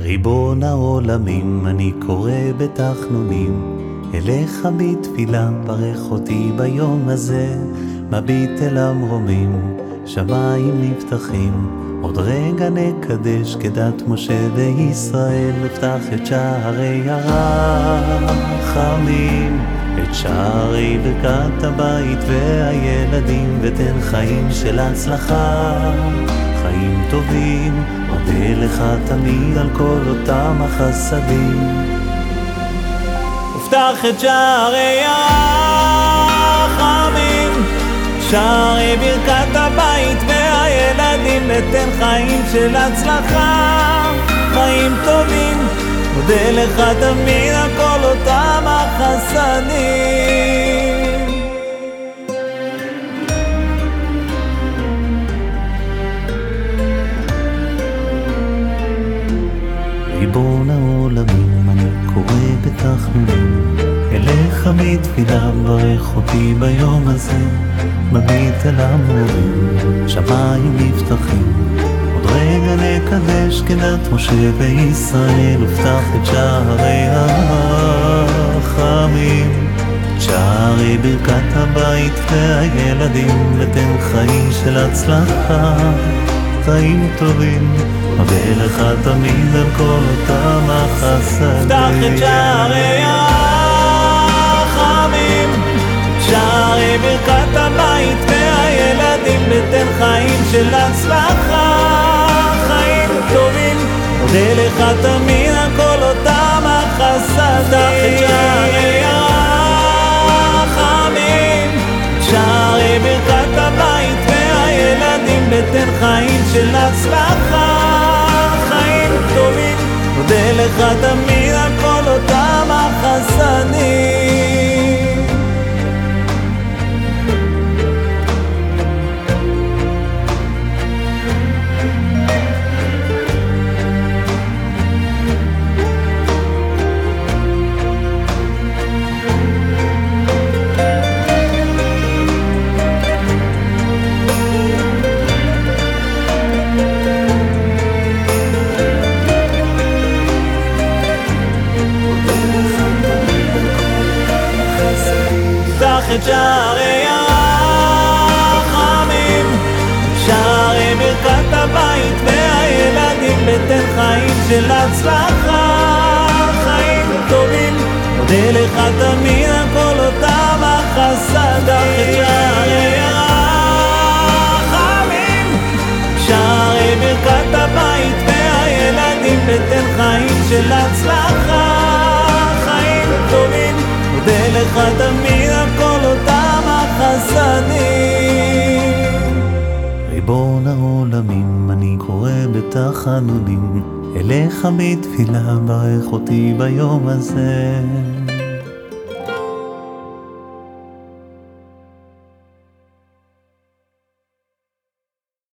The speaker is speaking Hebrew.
ריבון העולמים, אני קורא בתחנונים, אליך בתפילה, ברך אותי ביום הזה, מביט אל המרומים, שמיים נפתחים, עוד רגע נקדש כדת משה וישראל, נפתח את שערי הרחמים, את שערי ברכת הבית והילדים, ותן חיים של הצלחה. חיים טובים, מודה לך תמיד על כל אותם החסדים. ופתח את שערי הרחמים, שערי ברכת הבית והילדים, ותן חיים של הצלחה, חיים טובים, מודה לך תמיד על כל אותם החסדים. ריבון העולמים, אני קורא בתחנונים, אליך בתפילה, ברך אותי ביום הזה, מביט אל המורים, שמיים נפתחים, עוד רגע נקדש כדת משה וישראל, ופתח את שערי הרחמים, שערי ברכת הבית והילדים, ותן חיים של הצלחה. חיים טובים, מודה לך תמיד על כל אותם החסדים. פתח את שערי הרחמים, של הצלחה, חיים טובים, מודה לך תמיד על כל אותם החסדים. שערי ברכת הבית והילדים, ותן חיים של הצלחה, חיים טובים, מודה לך תמיד פתח את שערי הרחמים, שערי ברכת הבית והילדים, ותן חיים של הצלחה, חיים טובים, מודה לך תמיד על כל אותם החסדים. שערי ברכת הבית והילדים, ותן חיים של הצלחה, חיים טובים, מודה לך תמיד ריבון העולמים, אני קורא בתחנונים, אליך בתפילה, ברך אותי ביום הזה.